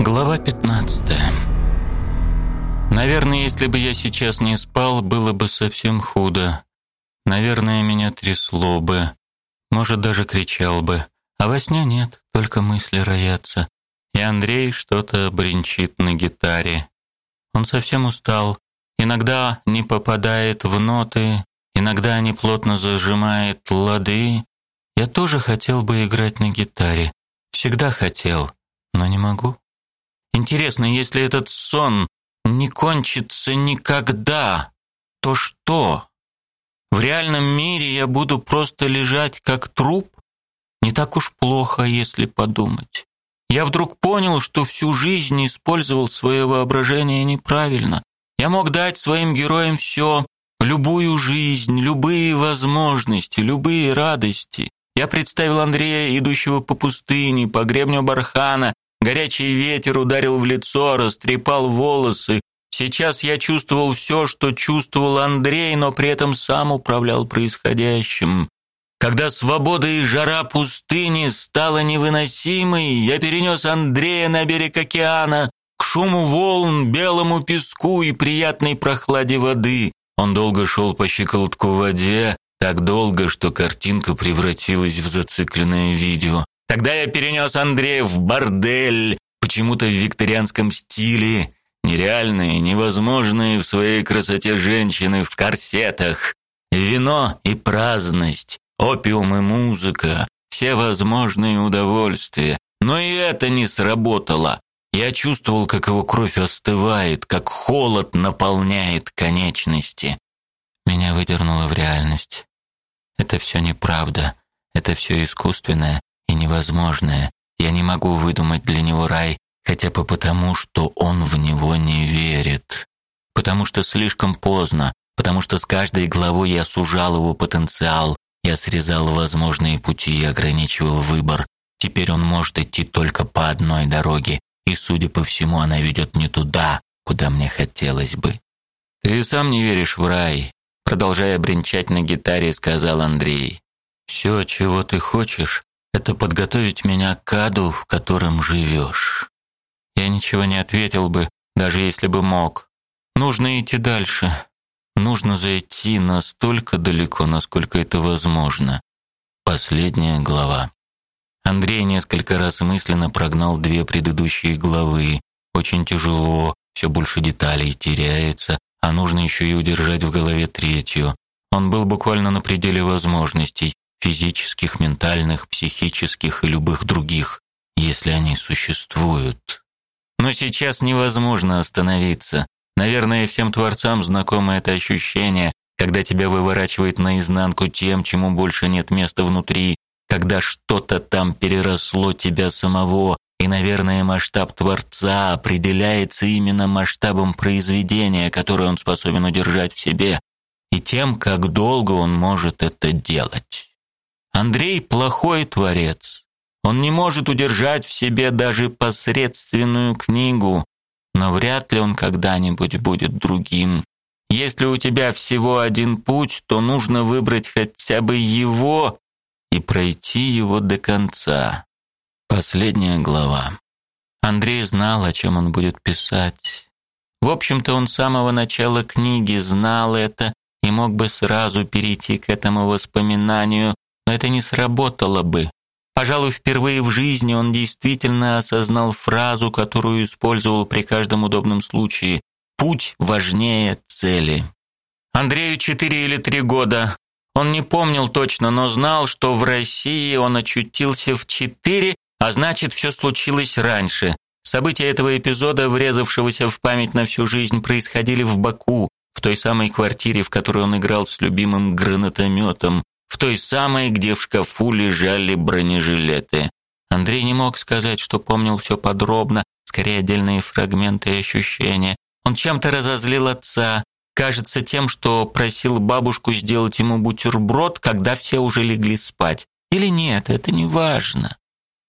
Глава 15. Наверное, если бы я сейчас не спал, было бы совсем худо. Наверное, меня трясло бы. Может, даже кричал бы. А во сне нет, только мысли роятся. И Андрей что-то бренчит на гитаре. Он совсем устал. Иногда не попадает в ноты, иногда не плотно зажимает лады. Я тоже хотел бы играть на гитаре. Всегда хотел, но не могу. Интересно, если этот сон не кончится никогда, то что? В реальном мире я буду просто лежать как труп? Не так уж плохо, если подумать. Я вдруг понял, что всю жизнь использовал свое воображение неправильно. Я мог дать своим героям все, любую жизнь, любые возможности, любые радости. Я представил Андрея, идущего по пустыне, по гребню бархана, Горячий ветер ударил в лицо, растрепал волосы. Сейчас я чувствовал все, что чувствовал Андрей, но при этом сам управлял происходящим. Когда свобода и жара пустыни стала невыносимой, я перенес Андрея на берег океана, к шуму волн, белому песку и приятной прохладе воды. Он долго шел по щиколотку в воде, так долго, что картинка превратилась в зацикленное видео. Тогда я перенес Андрея в бордель, почему-то в викторианском стиле. Нереальные, невозможные в своей красоте женщины в корсетах. Вино и праздность, опиум и музыка, все возможные удовольствия. Но и это не сработало. Я чувствовал, как его кровь остывает, как холод наполняет конечности. Меня выдернуло в реальность. Это все неправда. Это все искусственное и невозможное. Я не могу выдумать для него рай, хотя бы потому, что он в него не верит. Потому что слишком поздно, потому что с каждой главой я сужал его потенциал, я срезал возможные пути и ограничивал выбор. Теперь он может идти только по одной дороге, и, судя по всему, она ведет не туда, куда мне хотелось бы. Ты сам не веришь в рай, продолжая бренчать на гитаре, сказал Андрей. Все, чего ты хочешь, это подготовить меня к аду, в котором живешь. Я ничего не ответил бы, даже если бы мог. Нужно идти дальше. Нужно зайти настолько далеко, насколько это возможно. Последняя глава. Андрей несколько раз мысленно прогнал две предыдущие главы. Очень тяжело, все больше деталей теряется, а нужно еще и удержать в голове третью. Он был буквально на пределе возможностей физических, ментальных, психических и любых других, если они существуют. Но сейчас невозможно остановиться. Наверное, всем творцам знакомо это ощущение, когда тебя выворачивает наизнанку тем, чему больше нет места внутри, когда что-то там переросло тебя самого, и, наверное, масштаб творца определяется именно масштабом произведения, которое он способен удержать в себе, и тем, как долго он может это делать. Андрей плохой творец. Он не может удержать в себе даже посредственную книгу, но вряд ли он когда-нибудь будет другим. Если у тебя всего один путь, то нужно выбрать хотя бы его и пройти его до конца. Последняя глава. Андрей знал, о чем он будет писать. В общем-то, он с самого начала книги знал это и мог бы сразу перейти к этому воспоминанию, но это не сработало бы. Пожалуй, впервые в жизни он действительно осознал фразу, которую использовал при каждом удобном случае: путь важнее цели. Андрею четыре или три года. Он не помнил точно, но знал, что в России он очутился в четыре, а значит, все случилось раньше. События этого эпизода, врезавшегося в память на всю жизнь, происходили в Баку, в той самой квартире, в которой он играл с любимым гранатометом, в той самой, где в шкафу лежали бронежилеты. Андрей не мог сказать, что помнил все подробно, скорее отдельные фрагменты и ощущения. Он чем-то разозлил отца, кажется, тем, что просил бабушку сделать ему бутерброд, когда все уже легли спать. Или нет, это не важно.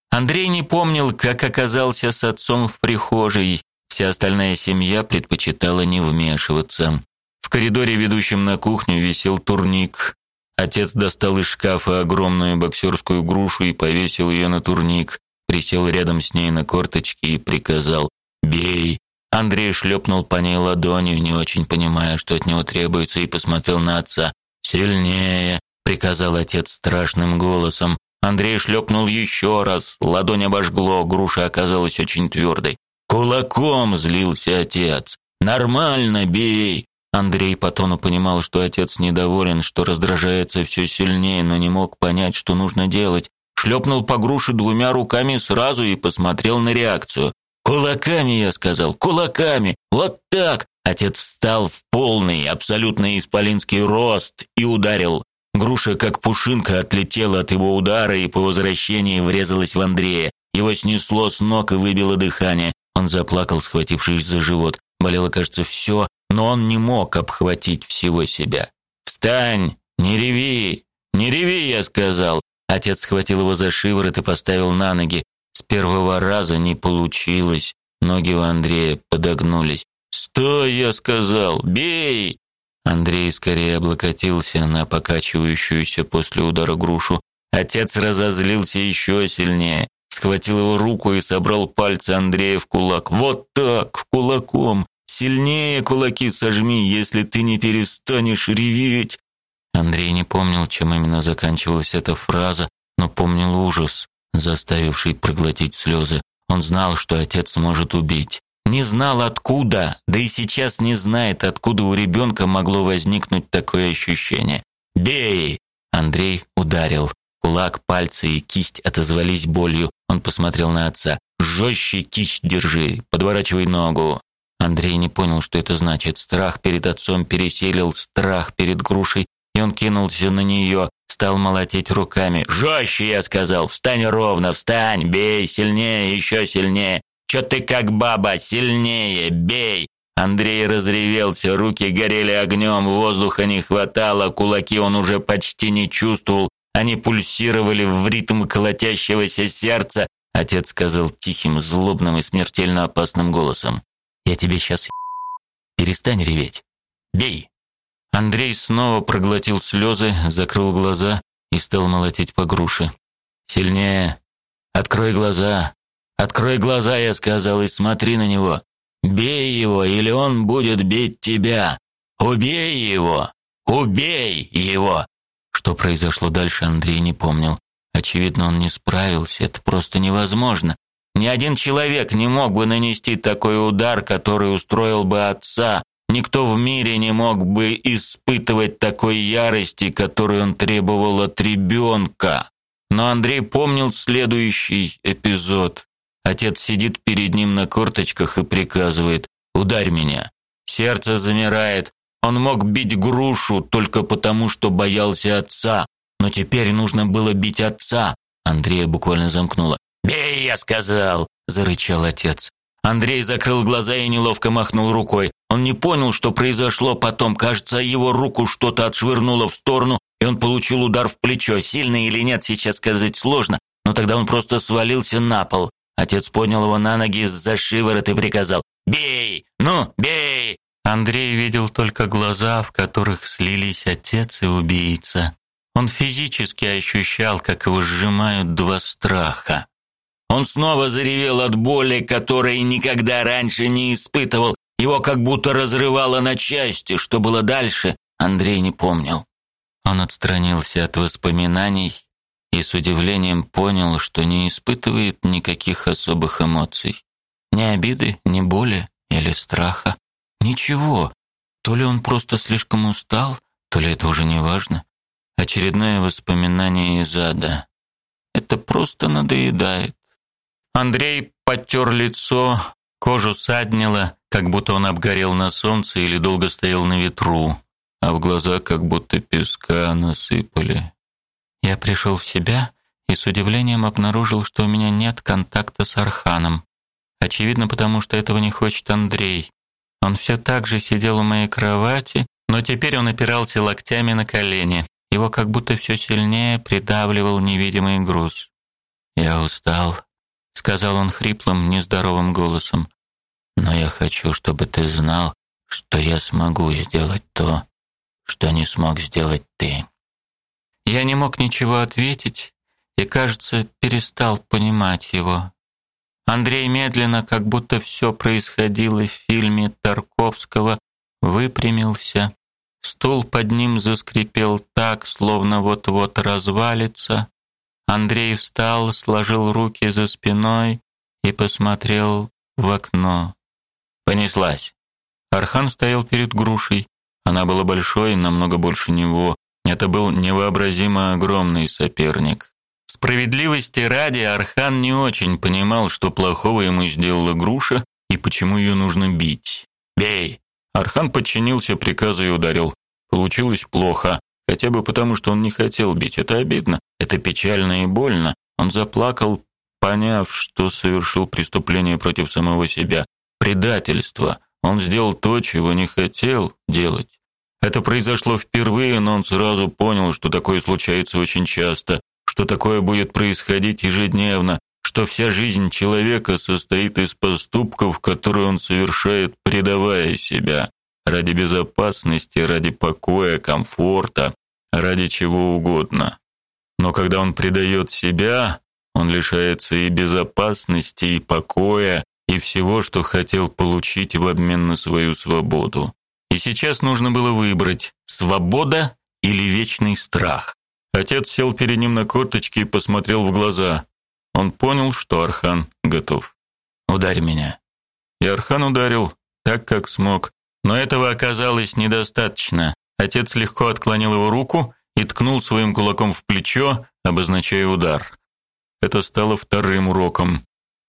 Андрей не помнил, как оказался с отцом в прихожей. Вся остальная семья предпочитала не вмешиваться. В коридоре, ведущем на кухню, висел турник. Отец достал из шкафа огромную боксерскую грушу и повесил ее на турник. присел рядом с ней на корточки и приказал «Бей!». Андрей шлепнул по ней ладонью, не очень понимая, что от него требуется, и посмотрел на отца. «Сильнее!» — приказал отец страшным голосом. Андрей шлепнул еще раз, ладонь обожгло, груша оказалась очень твердой. «Кулаком!» — злился отец. «Нормально бей!» Андрей по тону понимал, что отец недоволен, что раздражается все сильнее, но не мог понять, что нужно делать. Шлепнул по груше двумя руками сразу и посмотрел на реакцию. «Кулаками!» — я сказал. «Кулаками! Вот так!» Отец встал в полный, абсолютно исполинский рост и ударил. Груша, как пушинка, отлетела от его удара и по возвращении врезалась в Андрея. Его снесло с ног и выбило дыхание. Он заплакал, схватившись за живот. Болело, кажется, все, но он не мог обхватить всего себя. «Встань! Не реви! Не реви!» — я сказал. Отец схватил его за шиворот и поставил на ноги. С первого раза не получилось. Ноги у Андрея подогнулись. «Стой!» — я сказал. «Бей!» Андрей скорее облокотился на покачивающуюся после удара грушу. Отец разозлился еще сильнее, схватил его руку и собрал пальцы Андрея в кулак. «Вот так, кулаком! Сильнее кулаки сожми, если ты не перестанешь реветь!» Андрей не помнил, чем именно заканчивалась эта фраза, но помнил ужас, заставивший проглотить слезы. Он знал, что отец может убить. Не знал откуда, да и сейчас не знает, откуда у ребенка могло возникнуть такое ощущение. «Бей!» Андрей ударил. Кулак, пальцы и кисть отозвались болью. Он посмотрел на отца. «Жестче кисть держи, подворачивай ногу». Андрей не понял, что это значит. Страх перед отцом переселил страх перед грушей, и он кинулся на нее, стал молотить руками. «Жестче!» — я сказал. «Встань ровно, встань! Бей! Сильнее, еще сильнее! Че ты как баба? Сильнее! Бей!» Андрей разревелся, руки горели огнем, воздуха не хватало, кулаки он уже почти не чувствовал, они пульсировали в ритм колотящегося сердца. Отец сказал тихим, злобным и смертельно опасным голосом. «Я тебе сейчас Перестань реветь. Бей!» Андрей снова проглотил слезы, закрыл глаза и стал молотить по груше. «Сильнее! Открой глаза! Открой глаза!» я сказал, и смотри на него. «Бей его, или он будет бить тебя! Убей его! Убей его!» Что произошло дальше, Андрей не помнил. Очевидно, он не справился, это просто невозможно. Ни один человек не мог бы нанести такой удар, который устроил бы отца. Никто в мире не мог бы испытывать такой ярости, которую он требовал от ребенка. Но Андрей помнил следующий эпизод. Отец сидит перед ним на корточках и приказывает «Ударь меня». Сердце замирает, он мог бить грушу только потому, что боялся отца, но теперь нужно было бить отца. Андрея буквально замкнуло. «Бей, я сказал!» – зарычал отец. Андрей закрыл глаза и неловко махнул рукой. Он не понял, что произошло потом. Кажется, его руку что-то отшвырнуло в сторону, и он получил удар в плечо. Сильный или нет, сейчас сказать сложно, но тогда он просто свалился на пол. Отец поднял его на ноги за шиворот и приказал «Бей! Ну, бей!» Андрей видел только глаза, в которых слились отец и убийца. Он физически ощущал, как его сжимают два страха. Он снова заревел от боли, которой никогда раньше не испытывал. Его как будто разрывало на части. Что было дальше, Андрей не помнил. Он отстранился от воспоминаний и с удивлением понял, что не испытывает никаких особых эмоций. Ни обиды, ни боли или страха. Ничего. То ли он просто слишком устал, то ли это уже не важно. Очередное воспоминание из ада. Это просто надоедает. Андрей потер лицо, кожу саднило, как будто он обгорел на солнце или долго стоял на ветру, а в глаза как будто песка насыпали. Я пришел в себя и с удивлением обнаружил, что у меня нет контакта с Арханом. Очевидно, потому что этого не хочет Андрей. Он все так же сидел у моей кровати, но теперь он опирался локтями на колени. Его как будто все сильнее придавливал невидимый груз. «Я устал», — сказал он хриплым, нездоровым голосом. «Но я хочу, чтобы ты знал, что я смогу сделать то, что не смог сделать ты». Я не мог ничего ответить, и, кажется, перестал понимать его. Андрей медленно, как будто все происходило в фильме Тарковского, выпрямился. Стул под ним заскрипел так, словно вот-вот развалится. Андрей встал, сложил руки за спиной и посмотрел в окно. Понеслась. Архан стоял перед грушей. Она была большой, намного больше него. Это был невообразимо огромный соперник. Справедливости ради, Архан не очень понимал, что плохого ему сделала груша и почему ее нужно бить. «Бей!» Архан подчинился приказу и ударил. Получилось плохо, хотя бы потому, что он не хотел бить. Это обидно, это печально и больно. Он заплакал, поняв, что совершил преступление против самого себя. Предательство. Он сделал то, чего не хотел делать. Это произошло впервые, но он сразу понял, что такое случается очень часто, что такое будет происходить ежедневно, что вся жизнь человека состоит из поступков, которые он совершает, предавая себя ради безопасности, ради покоя, комфорта, ради чего угодно. Но когда он предает себя, он лишается и безопасности, и покоя, и всего, что хотел получить в обмен на свою свободу. И сейчас нужно было выбрать: свобода или вечный страх. Отец сел перед ним на корточки и посмотрел в глаза. Он понял, что Архан готов. Ударь меня. И Архан ударил так, как смог, но этого оказалось недостаточно. Отец легко отклонил его руку и ткнул своим кулаком в плечо, обозначая удар. Это стало вторым уроком.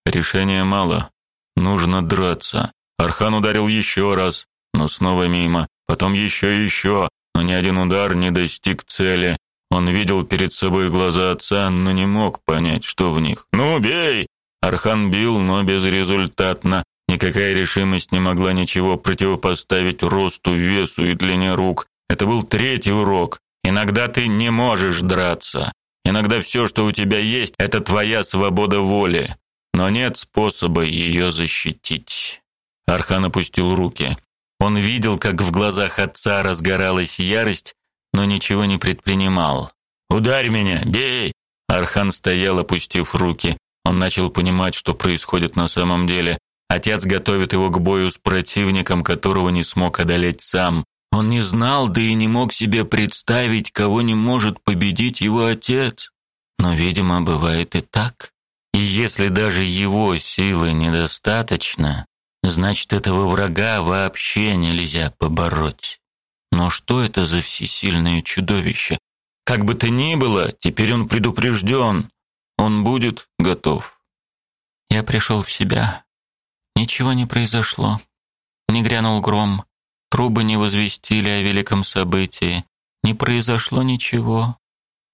Решения мало. Нужно драться. Архан ударил еще раз, но снова мимо. Потом еще и еще, но ни один удар не достиг цели. Он видел перед собой глаза отца, но не мог понять, что в них. «Ну, бей!» Архан бил, но безрезультатно. Никакая решимость не могла ничего противопоставить росту, весу и длине рук. Это был третий урок. Иногда ты не можешь драться. Иногда все, что у тебя есть, это твоя свобода воли, но нет способа ее защитить. Архан опустил руки. Он видел, как в глазах отца разгоралась ярость, но ничего не предпринимал. "Ударь меня, бей!" Архан стоял, опустив руки. Он начал понимать, что происходит на самом деле. Отец готовит его к бою с противником, которого не смог одолеть сам. Он не знал, да и не мог себе представить, кого не может победить его отец. Но, видимо, бывает и так. И если даже его силы недостаточно, значит, этого врага вообще нельзя побороть. Но что это за всесильное чудовище? Как бы то ни было, теперь он предупрежден. Он будет готов. Я пришел в себя. Ничего не произошло. Не грянул гром. Трубы не возвестили о великом событии. Не произошло ничего.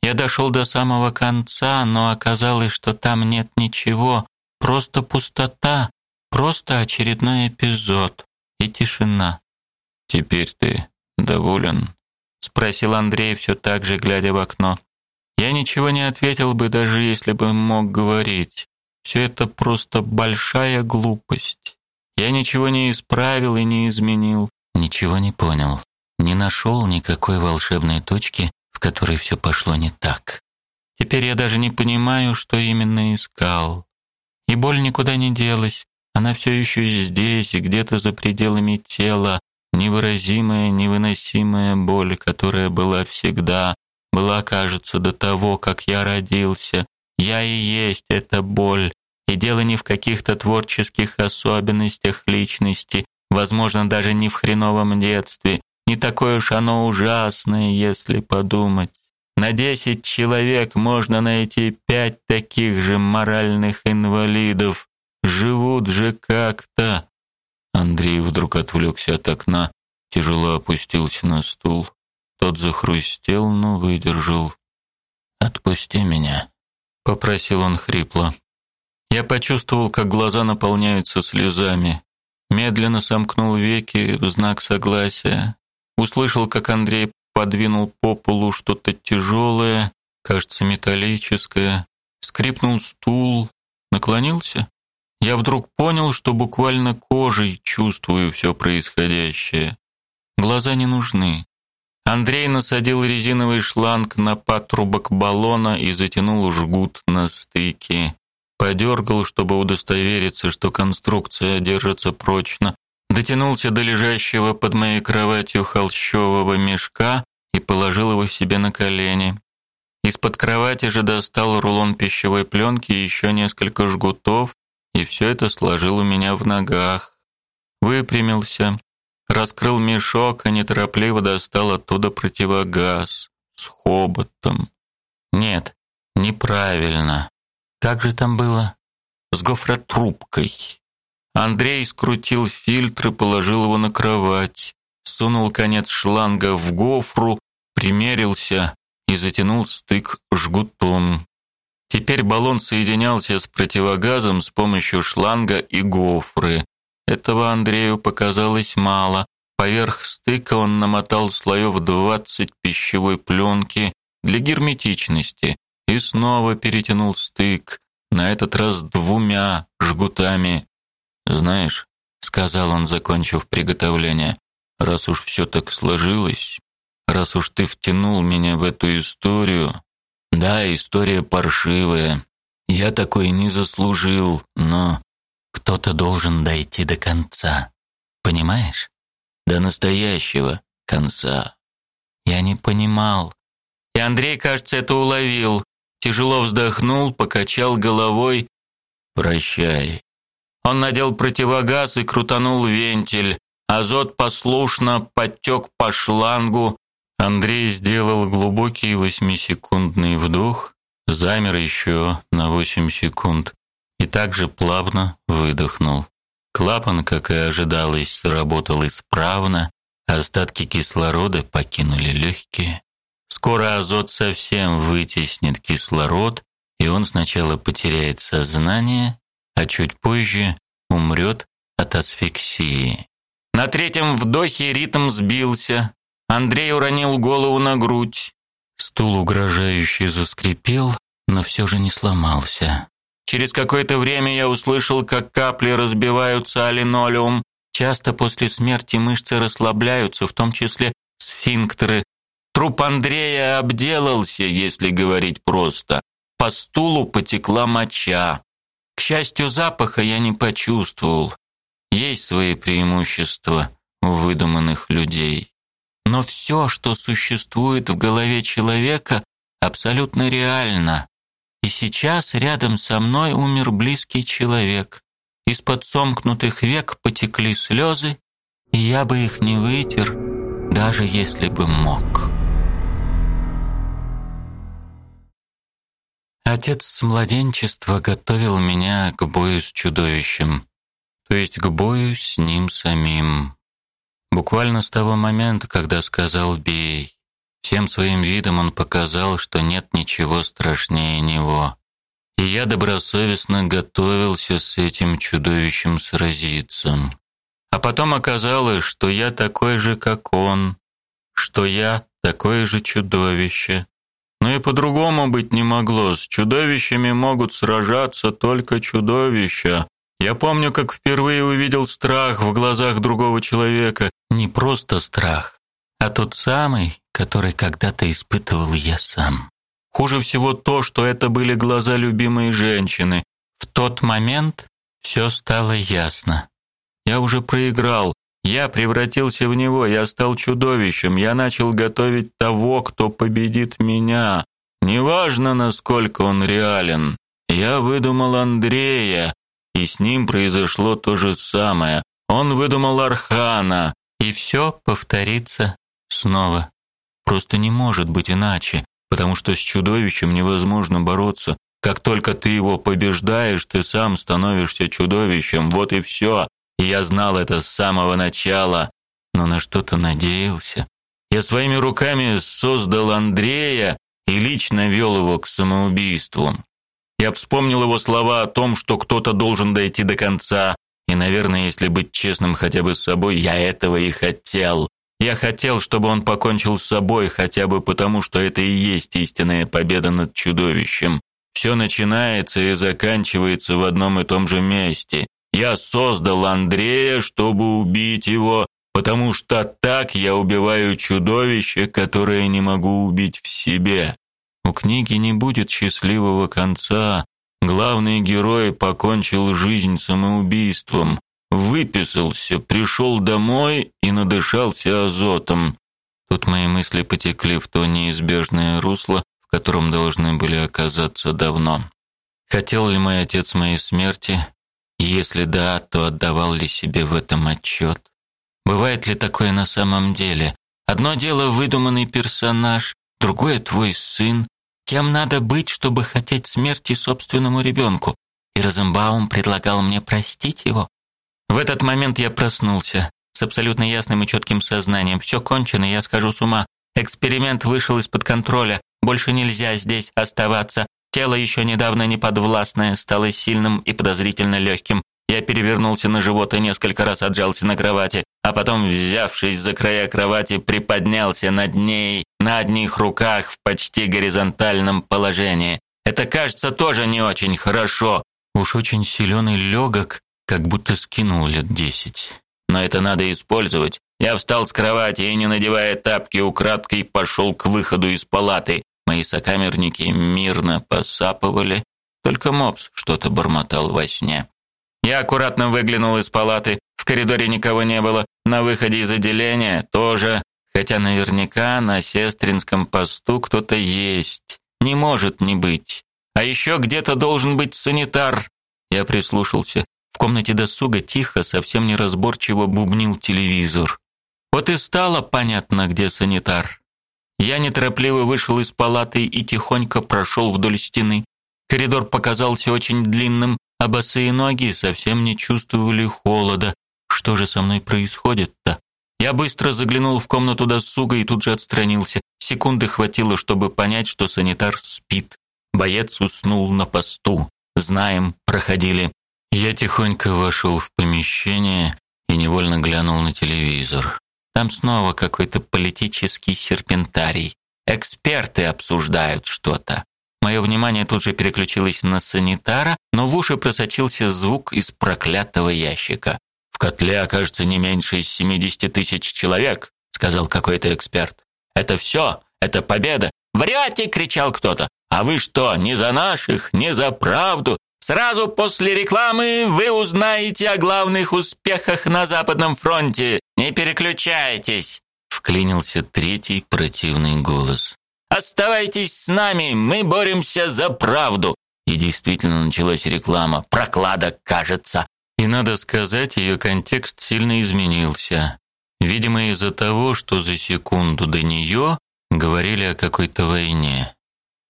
Я дошел до самого конца, но оказалось, что там нет ничего, просто пустота, просто очередной эпизод и тишина. Теперь ты доволен? спросил Андрей все так же глядя в окно. Я ничего не ответил бы, даже если бы мог говорить. Все это просто большая глупость. Я ничего не исправил и не изменил. Ничего не понял. Не нашел никакой волшебной точки, в которой все пошло не так. Теперь я даже не понимаю, что именно искал. И боль никуда не делась. Она все еще здесь и где-то за пределами тела, невыразимая, невыносимая боль, которая была всегда, была, кажется, до того, как я родился. Я и есть эта боль. И дело не в каких-то творческих особенностях личности, Возможно, даже не в хреновом детстве. Не такое уж оно ужасное, если подумать. На десять человек можно найти пять таких же моральных инвалидов. Живут же как-то. Андрей вдруг отвлекся от окна, тяжело опустился на стул. Тот захрустел, но выдержал. Отпусти меня, попросил он хрипло. Я почувствовал, как глаза наполняются слезами. Медленно сомкнул веки в знак согласия. Услышал, как Андрей подвинул по полу что-то тяжелое, кажется, металлическое. Скрипнул стул, наклонился. Я вдруг понял, что буквально кожей чувствую все происходящее. Глаза не нужны. Андрей насадил резиновый шланг на патрубок баллона и затянул жгут на стыке. Подергал, чтобы удостовериться, что конструкция держится прочно. Дотянулся до лежащего под моей кроватью холщового мешка и положил его себе на колени. Из-под кровати же достал рулон пищевой пленки и еще несколько жгутов, и все это сложил у меня в ногах. Выпрямился, раскрыл мешок и неторопливо достал оттуда противогаз с хоботом. Нет, неправильно. Как же там было? С гофротрубкой. Андрей скрутил фильтр и положил его на кровать, сунул конец шланга в гофру, примерился и затянул стык жгутом. Теперь баллон соединялся с противогазом с помощью шланга и гофры. Этого Андрею показалось мало. Поверх стыка он намотал слоев двадцать пищевой пленки для герметичности и снова перетянул стык, на этот раз двумя жгутами. «Знаешь», — сказал он, закончив приготовление, — «раз уж все так сложилось, раз уж ты втянул меня в эту историю, да, история паршивая, я такой не заслужил, но кто-то должен дойти до конца. Понимаешь? До настоящего конца. Я не понимал. И Андрей, кажется, это уловил. Тяжело вздохнул, покачал головой. Прощай. Он надел противогаз и крутанул вентиль. Азот послушно подтек по шлангу. Андрей сделал глубокий восьмисекундный вдох, замер еще на восемь секунд и также плавно выдохнул. Клапан, как и ожидалось, сработал исправно, остатки кислорода покинули легкие. Скоро азот совсем вытеснит кислород, и он сначала потеряет сознание, а чуть позже умрет от асфиксии. На третьем вдохе ритм сбился. Андрей уронил голову на грудь. Стул угрожающе заскрипел, но все же не сломался. Через какое-то время я услышал, как капли разбиваются о линолеум. Часто после смерти мышцы расслабляются, в том числе сфинктеры. Труп Андрея обделался, если говорить просто. По стулу потекла моча. К счастью, запаха я не почувствовал. Есть свои преимущества у выдуманных людей. Но все, что существует в голове человека, абсолютно реально. И сейчас рядом со мной умер близкий человек. Из-под сомкнутых век потекли слезы, и я бы их не вытер, даже если бы мог. Отец с младенчества готовил меня к бою с чудовищем, то есть к бою с ним самим. Буквально с того момента, когда сказал «бей», Всем своим видом он показал, что нет ничего страшнее него. И я добросовестно готовился с этим чудовищем сразиться. А потом оказалось, что я такой же, как он, что я такое же чудовище. Но и по-другому быть не могло. С чудовищами могут сражаться только чудовища. Я помню, как впервые увидел страх в глазах другого человека. Не просто страх, а тот самый, который когда-то испытывал я сам. Хуже всего то, что это были глаза любимой женщины. В тот момент все стало ясно. Я уже проиграл. Я превратился в него, я стал чудовищем. Я начал готовить того, кто победит меня. Неважно, насколько он реален. Я выдумал Андрея, и с ним произошло то же самое. Он выдумал Архана, и все повторится снова. Просто не может быть иначе, потому что с чудовищем невозможно бороться. Как только ты его побеждаешь, ты сам становишься чудовищем. Вот и все. Я знал это с самого начала, но на что-то надеялся. Я своими руками создал Андрея и лично вел его к самоубийству. Я вспомнил его слова о том, что кто-то должен дойти до конца, и, наверное, если быть честным хотя бы с собой, я этого и хотел. Я хотел, чтобы он покончил с собой, хотя бы потому, что это и есть истинная победа над чудовищем. Все начинается и заканчивается в одном и том же месте. Я создал Андрея, чтобы убить его, потому что так я убиваю чудовище, которое не могу убить в себе. У книги не будет счастливого конца. Главный герой покончил жизнь самоубийством, выписался, пришел домой и надышался азотом. Тут мои мысли потекли в то неизбежное русло, в котором должны были оказаться давно. Хотел ли мой отец моей смерти? Если да, то отдавал ли себе в этом отчет? Бывает ли такое на самом деле? Одно дело выдуманный персонаж, другое твой сын. Кем надо быть, чтобы хотеть смерти собственному ребенку? И Розенбаум предлагал мне простить его. В этот момент я проснулся с абсолютно ясным и четким сознанием. Все кончено, я схожу с ума. Эксперимент вышел из-под контроля. Больше нельзя здесь оставаться. Тело еще недавно неподвластное стало сильным и подозрительно легким. Я перевернулся на живот и несколько раз отжался на кровати, а потом, взявшись за края кровати, приподнялся над ней на одних руках в почти горизонтальном положении. Это, кажется, тоже не очень хорошо. Уж очень силен и легок, как будто скинул лет десять. Но это надо использовать. Я встал с кровати и, не надевая тапки, украдкой пошел к выходу из палаты. Мои сокамерники мирно посапывали, только мопс что-то бормотал во сне. Я аккуратно выглянул из палаты. В коридоре никого не было. На выходе из отделения тоже, хотя наверняка на сестринском посту кто-то есть. Не может не быть. А еще где-то должен быть санитар. Я прислушался. В комнате досуга тихо, совсем неразборчиво бубнил телевизор. Вот и стало понятно, где санитар. Я неторопливо вышел из палаты и тихонько прошел вдоль стены. Коридор показался очень длинным, а босые ноги совсем не чувствовали холода. Что же со мной происходит-то? Я быстро заглянул в комнату досуга и тут же отстранился. Секунды хватило, чтобы понять, что санитар спит. Боец уснул на посту. Знаем, проходили. Я тихонько вошел в помещение и невольно глянул на телевизор. Там снова какой-то политический серпентарий. Эксперты обсуждают что-то. Мое внимание тут же переключилось на санитара, но в уши просочился звук из проклятого ящика. «В котле окажется не меньше 70 тысяч человек», — сказал какой-то эксперт. «Это все? Это победа?» «Вряте!» — кричал кто-то. «А вы что, не за наших, не за правду? Сразу после рекламы вы узнаете о главных успехах на Западном фронте. Не переключайтесь, вклинился третий противный голос. Оставайтесь с нами, мы боремся за правду. И действительно началась реклама. Прокладок, кажется. И надо сказать, ее контекст сильно изменился. Видимо, из-за того, что за секунду до нее говорили о какой-то войне.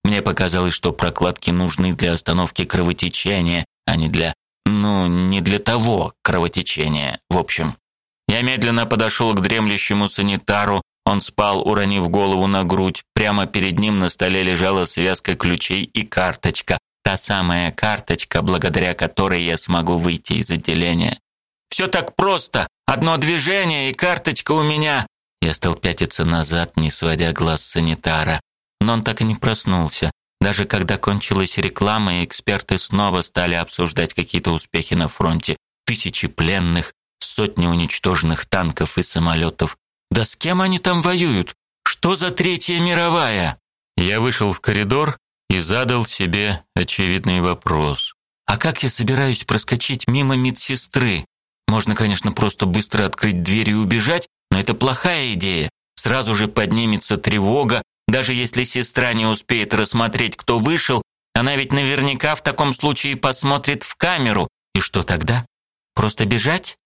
Мне показалось, что прокладки нужны для остановки кровотечения, а не для... Ну, не для того кровотечения, в общем. Я медленно подошел к дремлющему санитару. Он спал, уронив голову на грудь. Прямо перед ним на столе лежала связка ключей и карточка. Та самая карточка, благодаря которой я смогу выйти из отделения. Все так просто. Одно движение, и карточка у меня. Я стал пятиться назад, не сводя глаз санитара он так и не проснулся. Даже когда кончилась реклама, и эксперты снова стали обсуждать какие-то успехи на фронте. Тысячи пленных, сотни уничтоженных танков и самолетов. Да с кем они там воюют? Что за Третья мировая? Я вышел в коридор и задал себе очевидный вопрос. А как я собираюсь проскочить мимо медсестры? Можно, конечно, просто быстро открыть дверь и убежать, но это плохая идея. Сразу же поднимется тревога, даже если сестра не успеет рассмотреть, кто вышел, она ведь наверняка в таком случае посмотрит в камеру. И что тогда? Просто бежать?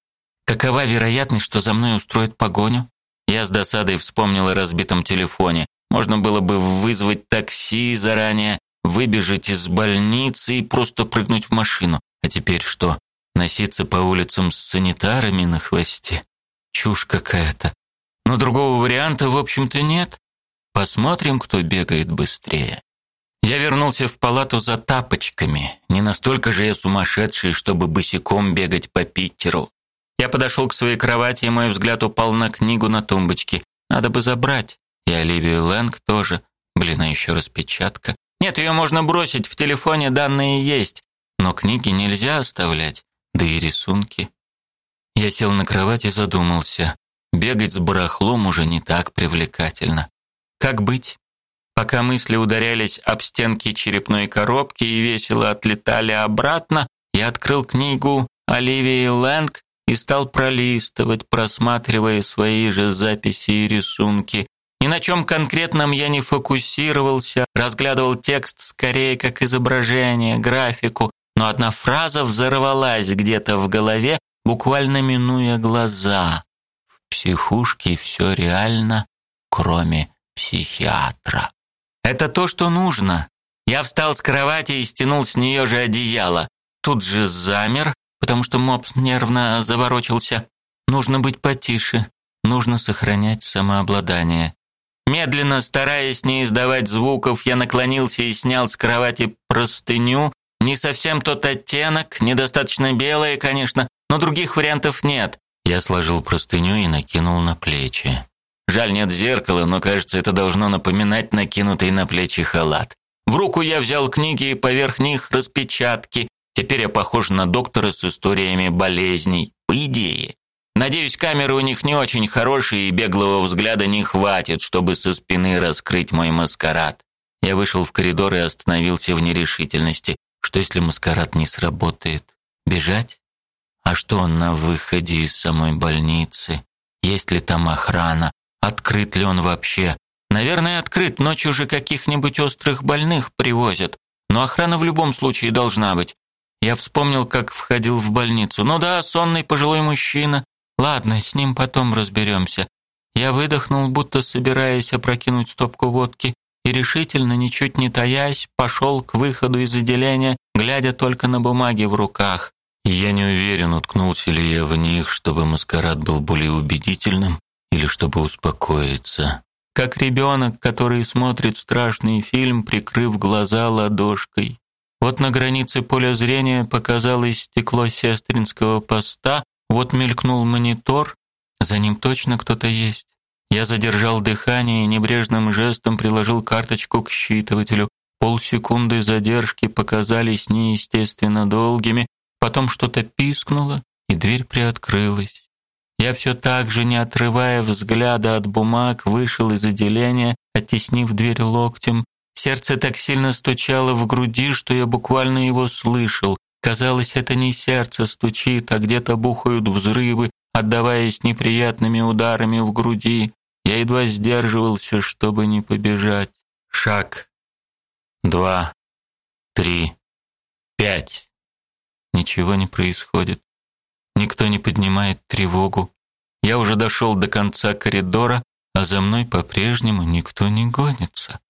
Какова вероятность, что за мной устроят погоню? Я с досадой вспомнил о разбитом телефоне. Можно было бы вызвать такси заранее, выбежать из больницы и просто прыгнуть в машину. А теперь что? Носиться по улицам с санитарами на хвосте? Чушь какая-то. Но другого варианта, в общем-то, нет. Посмотрим, кто бегает быстрее. Я вернулся в палату за тапочками. Не настолько же я сумасшедший, чтобы босиком бегать по Питеру. Я подошел к своей кровати, и мой взгляд упал на книгу на тумбочке. Надо бы забрать. И Оливию Лэнг тоже. Блин, а еще распечатка. Нет, ее можно бросить, в телефоне данные есть. Но книги нельзя оставлять, да и рисунки. Я сел на кровать и задумался. Бегать с барахлом уже не так привлекательно. Как быть? Пока мысли ударялись об стенки черепной коробки и весело отлетали обратно, я открыл книгу Оливии Лэнг и стал пролистывать, просматривая свои же записи и рисунки. Ни на чем конкретном я не фокусировался, разглядывал текст скорее как изображение, графику, но одна фраза взорвалась где-то в голове, буквально минуя глаза. В психушке все реально, кроме психиатра. Это то, что нужно. Я встал с кровати и стянул с нее же одеяло. Тут же замер, потому что мопс нервно заворочился. Нужно быть потише, нужно сохранять самообладание. Медленно, стараясь не издавать звуков, я наклонился и снял с кровати простыню. Не совсем тот оттенок, недостаточно белая, конечно, но других вариантов нет. Я сложил простыню и накинул на плечи. Жаль, нет зеркала, но, кажется, это должно напоминать накинутый на плечи халат. В руку я взял книги и поверх них распечатки. Теперь я похож на доктора с историями болезней. По идее. Надеюсь, камеры у них не очень хорошие, и беглого взгляда не хватит, чтобы со спины раскрыть мой маскарад. Я вышел в коридор и остановился в нерешительности. Что если маскарад не сработает? Бежать? А что на выходе из самой больницы? Есть ли там охрана? Открыт ли он вообще? Наверное, открыт, ночью же каких-нибудь острых больных привозят. Но охрана в любом случае должна быть. Я вспомнил, как входил в больницу. Ну да, сонный пожилой мужчина. Ладно, с ним потом разберемся. Я выдохнул, будто собираясь опрокинуть стопку водки, и решительно, ничуть не таясь, пошел к выходу из отделения, глядя только на бумаги в руках. я не уверен, уткнулся ли я в них, чтобы маскарад был более убедительным, или чтобы успокоиться. Как ребенок, который смотрит страшный фильм, прикрыв глаза ладошкой. Вот на границе поля зрения показалось стекло сестринского поста, вот мелькнул монитор, за ним точно кто-то есть. Я задержал дыхание и небрежным жестом приложил карточку к считывателю. Полсекунды задержки показались неестественно долгими, потом что-то пискнуло, и дверь приоткрылась. Я все так же, не отрывая взгляда от бумаг, вышел из отделения, оттеснив дверь локтем. Сердце так сильно стучало в груди, что я буквально его слышал. Казалось, это не сердце стучит, а где-то бухают взрывы, отдаваясь неприятными ударами в груди. Я едва сдерживался, чтобы не побежать. Шаг. Два. Три. Пять. Ничего не происходит. Никто не поднимает тревогу. Я уже дошел до конца коридора, а за мной по-прежнему никто не гонится.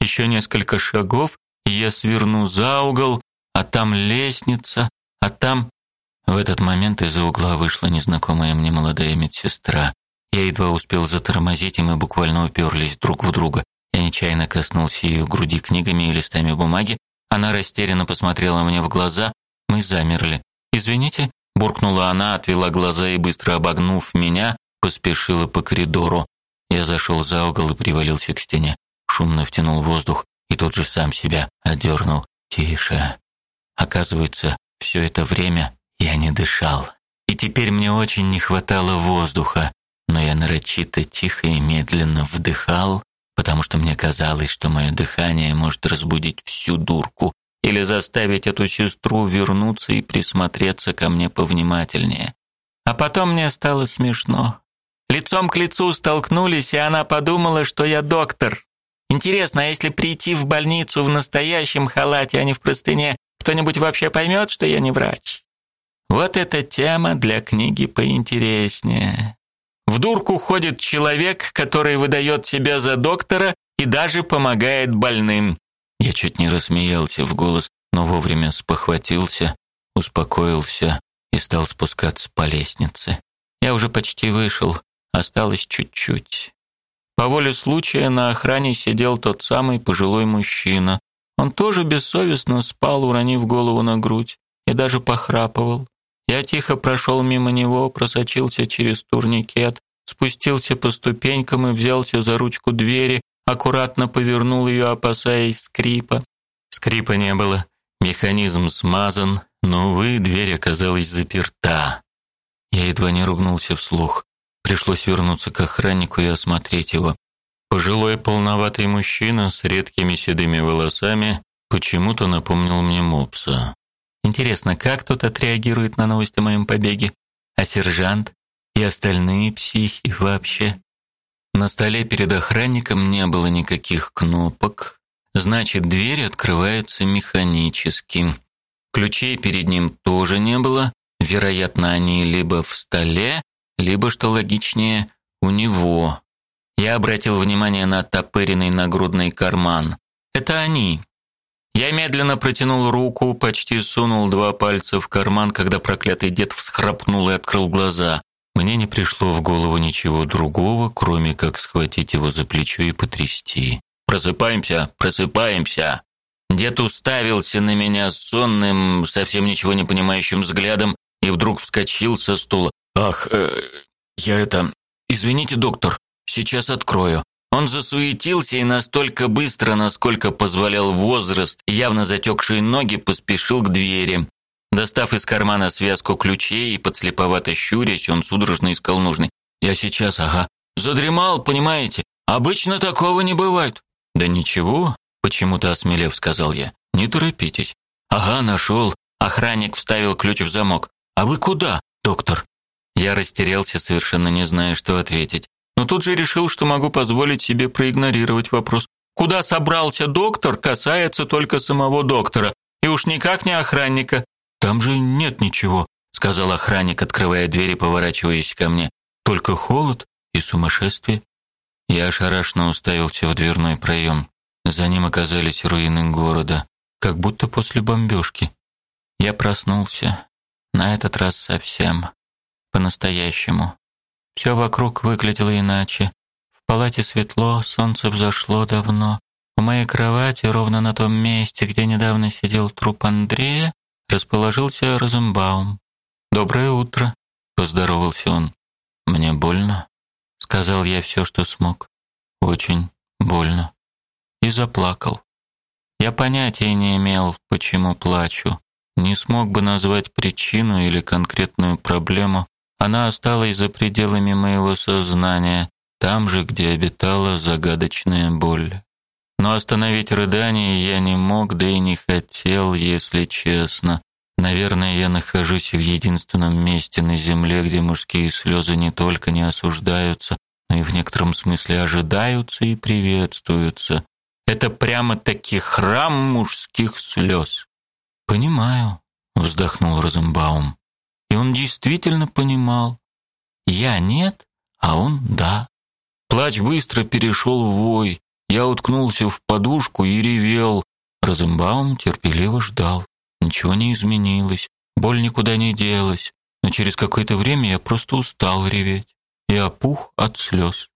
Еще несколько шагов, и я сверну за угол, а там лестница, а там В этот момент из-за угла вышла незнакомая мне молодая медсестра. Я едва успел затормозить, и мы буквально уперлись друг в друга. Я нечаянно коснулся ее груди книгами и листами бумаги. Она растерянно посмотрела мне в глаза. Мы замерли. "Извините", буркнула она, отвела глаза и быстро обогнув меня, поспешила по коридору. Я зашел за угол и привалился к стене. Шумно втянул воздух и тот же сам себя отдернул. Тише. Оказывается, все это время я не дышал. И теперь мне очень не хватало воздуха, но я нарочито тихо и медленно вдыхал, потому что мне казалось, что мое дыхание может разбудить всю дурку, или заставить эту сестру вернуться и присмотреться ко мне повнимательнее. А потом мне стало смешно. Лицом к лицу столкнулись, и она подумала, что я доктор. Интересно, а если прийти в больницу в настоящем халате, а не в простыне, кто-нибудь вообще поймет, что я не врач? Вот эта тема для книги поинтереснее. В дурку ходит человек, который выдает себя за доктора и даже помогает больным. Я чуть не рассмеялся в голос, но вовремя спохватился, успокоился и стал спускаться по лестнице. Я уже почти вышел, осталось чуть-чуть. По воле случая на охране сидел тот самый пожилой мужчина. Он тоже бессовестно спал, уронив голову на грудь, и даже похрапывал. Я тихо прошел мимо него, просочился через турникет, спустился по ступенькам и взялся за ручку двери, аккуратно повернул ее, опасаясь скрипа. Скрипа не было, механизм смазан, но увы, дверь оказалась заперта. Я едва не ругнулся вслух. Пришлось вернуться к охраннику и осмотреть его. Пожилой полноватый мужчина с редкими седыми волосами почему-то напомнил мне мопса. Интересно, как тот отреагирует на новость о моем побеге? А сержант и остальные психи вообще? На столе перед охранником не было никаких кнопок, значит, дверь открывается механически. Ключей перед ним тоже не было, вероятно, они либо в столе, либо, что логичнее, у него. Я обратил внимание на оттопыренный нагрудный карман. Это они. Я медленно протянул руку, почти сунул два пальца в карман, когда проклятый дед всхрапнул и открыл глаза. Мне не пришло в голову ничего другого, кроме как схватить его за плечо и потрясти. «Просыпаемся! Просыпаемся!» Дед уставился на меня сонным, совсем ничего не понимающим взглядом и вдруг вскочил со стула. «Ах, э, я это... Извините, доктор, сейчас открою». Он засуетился и настолько быстро, насколько позволял возраст, явно затекшие ноги, поспешил к двери. Достав из кармана связку ключей и подслеповато щурясь, он судорожно искал нужный. «Я сейчас, ага. Задремал, понимаете? Обычно такого не бывает». «Да ничего», — почему-то осмелев сказал я. «Не торопитесь». «Ага, нашел». Охранник вставил ключ в замок. «А вы куда, доктор?» Я растерялся, совершенно не зная, что ответить но тут же решил, что могу позволить себе проигнорировать вопрос. Куда собрался доктор, касается только самого доктора, и уж никак не охранника. Там же нет ничего, сказал охранник, открывая дверь и поворачиваясь ко мне. Только холод и сумасшествие. Я ошарашенно уставился в дверной проем. За ним оказались руины города, как будто после бомбежки. Я проснулся. На этот раз совсем. По-настоящему. Все вокруг выглядело иначе. В палате светло, солнце взошло давно. У моей кровати, ровно на том месте, где недавно сидел труп Андрея, расположился Розенбаум. «Доброе утро», — поздоровался он. «Мне больно», — сказал я все, что смог. «Очень больно». И заплакал. Я понятия не имел, почему плачу. Не смог бы назвать причину или конкретную проблему, она осталась за пределами моего сознания, там же, где обитала загадочная боль. Но остановить рыдание я не мог, да и не хотел, если честно. Наверное, я нахожусь в единственном месте на земле, где мужские слезы не только не осуждаются, но и в некотором смысле ожидаются и приветствуются. Это прямо-таки храм мужских слез. «Понимаю», — вздохнул Розенбаум. И он действительно понимал. Я нет, а он да. Плач быстро перешел в вой. Я уткнулся в подушку и ревел. Розенбаум терпеливо ждал. Ничего не изменилось, боль никуда не делась. Но через какое-то время я просто устал реветь и опух от слез.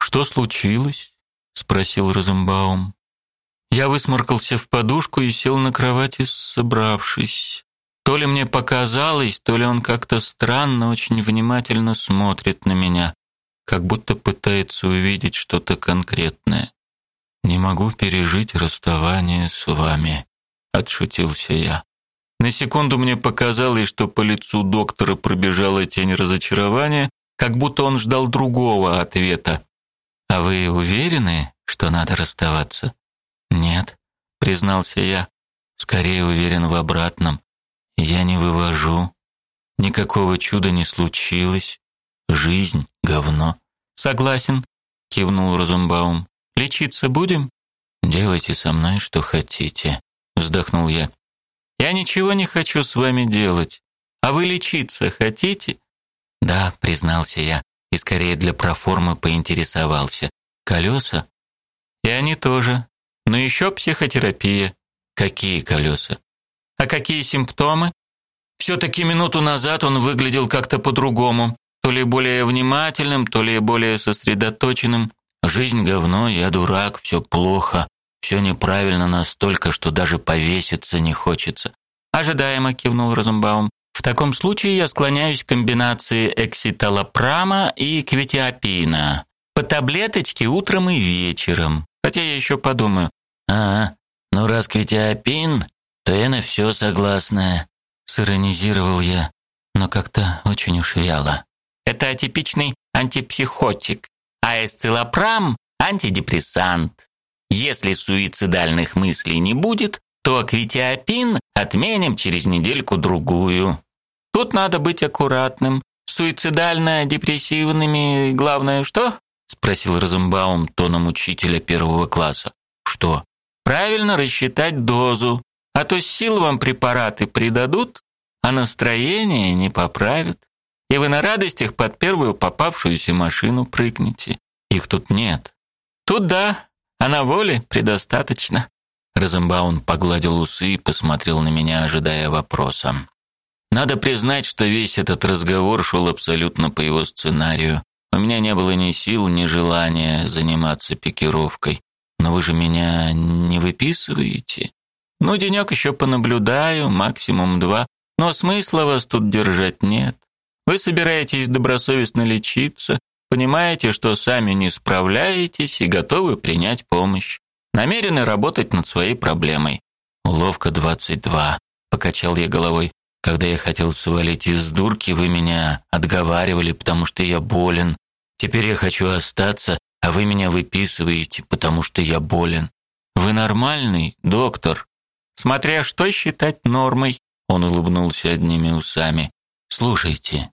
«Что случилось?» — спросил Розенбаум. Я высморкался в подушку и сел на кровати, собравшись. То ли мне показалось, то ли он как-то странно, очень внимательно смотрит на меня, как будто пытается увидеть что-то конкретное. Не могу пережить расставание с вами, отшутился я. На секунду мне показалось, что по лицу доктора пробежала тень разочарования, как будто он ждал другого ответа. А вы уверены, что надо расставаться? Нет, признался я. Скорее уверен в обратном. Я не вывожу. Никакого чуда не случилось. Жизнь — говно. Согласен, кивнул Розенбаум. Лечиться будем? Делайте со мной что хотите, вздохнул я. Я ничего не хочу с вами делать. А вы лечиться хотите? Да, признался я, и скорее для проформы поинтересовался. Колеса? И они тоже. Но еще психотерапия. Какие колеса? А какие симптомы? Все-таки минуту назад он выглядел как-то по-другому, то ли более внимательным, то ли более сосредоточенным. Жизнь говно, я дурак, все плохо, все неправильно настолько, что даже повеситься не хочется. Ожидаемо кивнул Розенбаум. В таком случае я склоняюсь к комбинации экситалопрама и кветиапина. По таблеточке утром и вечером. Хотя я еще подумаю. А, ну раз кветиапин, то я на все согласна, сиронизировал я, но как-то очень уж вяло. Это атипичный антипсихотик, а эсцилопрам – антидепрессант. Если суицидальных мыслей не будет, то аквитиопин отменим через недельку-другую. Тут надо быть аккуратным. Суицидально-депрессивными главное что? спросил Розенбаум тоном учителя первого класса. Что? Правильно рассчитать дозу, а то сил вам препараты придадут, а настроение не поправят. И вы на радостях под первую попавшуюся машину прыгнете. Их тут нет. Тут да, а на воле предостаточно. Розенбаум погладил усы и посмотрел на меня, ожидая вопроса. Надо признать, что весь этот разговор шел абсолютно по его сценарию. У меня не было ни сил, ни желания заниматься пикировкой. Но вы же меня не выписываете. Ну, денек еще понаблюдаю, максимум два. Но смысла вас тут держать нет. Вы собираетесь добросовестно лечиться, понимаете, что сами не справляетесь и готовы принять помощь. Намерены работать над своей проблемой. Уловка 22. Покачал я головой. Когда я хотел свалить из дурки, вы меня отговаривали, потому что я болен. Теперь я хочу остаться, а вы меня выписываете, потому что я болен. Вы нормальный, доктор? Смотря что считать нормой, он улыбнулся одними усами. Слушайте,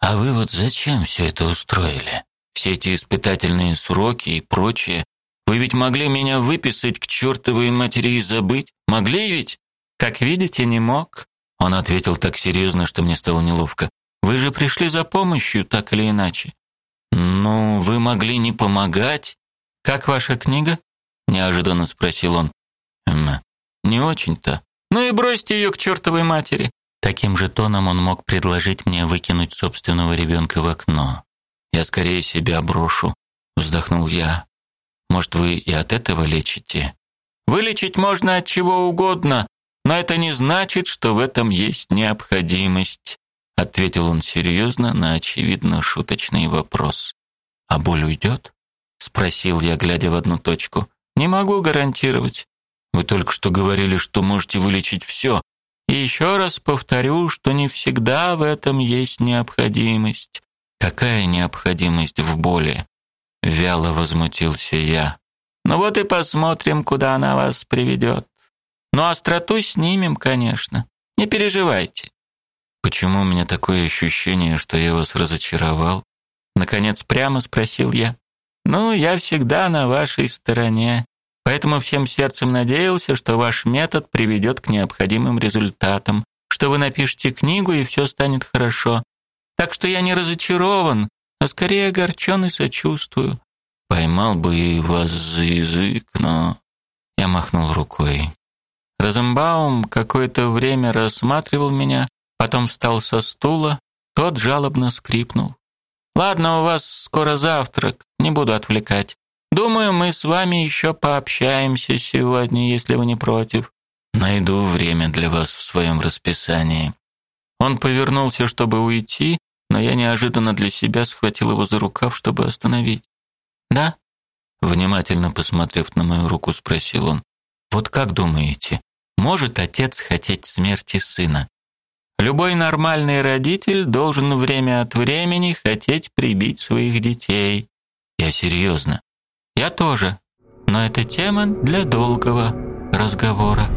а вы вот зачем все это устроили? Все эти испытательные сроки и прочее. Вы ведь могли меня выписать к чертовой матери и забыть? Могли ведь? Как видите, не мог. Он ответил так серьезно, что мне стало неловко. Вы же пришли за помощью, так или иначе. Ну, вы могли не помогать. Как ваша книга? неожиданно спросил он. Не очень-то. Ну и бросьте ее к чертовой матери. Таким же тоном он мог предложить мне выкинуть собственного ребенка в окно. Я скорее себя брошу, вздохнул я. Может, вы и от этого лечите? Вылечить можно от чего угодно, но это не значит, что в этом есть необходимость, ответил он серьезно на очевидно шуточный вопрос. А боль уйдет? спросил я, глядя в одну точку. Не могу гарантировать. Вы только что говорили, что можете вылечить все. Еще раз повторю, что не всегда в этом есть необходимость. Какая необходимость в боли? Вяло возмутился я. Ну вот и посмотрим, куда она вас приведет. Но остроту снимем, конечно. Не переживайте. Почему у меня такое ощущение, что я вас разочаровал? Наконец прямо спросил я. Ну, я всегда на вашей стороне. Поэтому всем сердцем надеялся, что ваш метод приведет к необходимым результатам, что вы напишете книгу и все станет хорошо. Так что я не разочарован, а скорее огорчен и сочувствую. Поймал бы и вас за язык, но я махнул рукой. Розенбаум какое-то время рассматривал меня, потом встал со стула, тот жалобно скрипнул. Ладно, у вас скоро завтрак, не буду отвлекать. Думаю, мы с вами еще пообщаемся сегодня, если вы не против. Найду время для вас в своем расписании. Он повернулся, чтобы уйти, но я неожиданно для себя схватил его за рукав, чтобы остановить. Да? Внимательно посмотрев на мою руку, спросил он. Вот как думаете, может отец хотеть смерти сына? Любой нормальный родитель должен время от времени хотеть прибить своих детей. Я серьезно. Я тоже. Но это тема для долгого разговора.